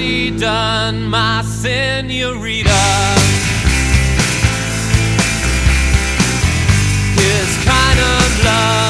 He done, my senorita? His kind of love.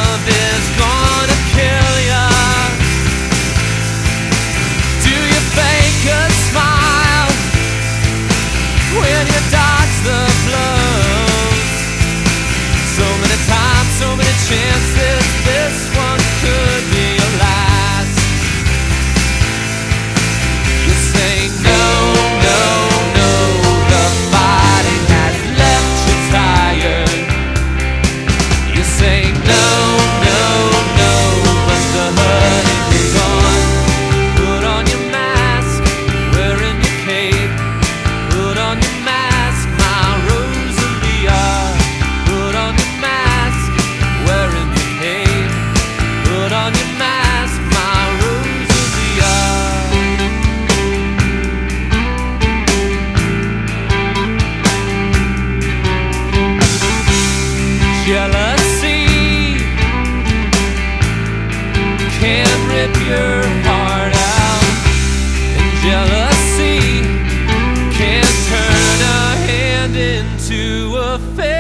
jealousy can turn a hand into a face.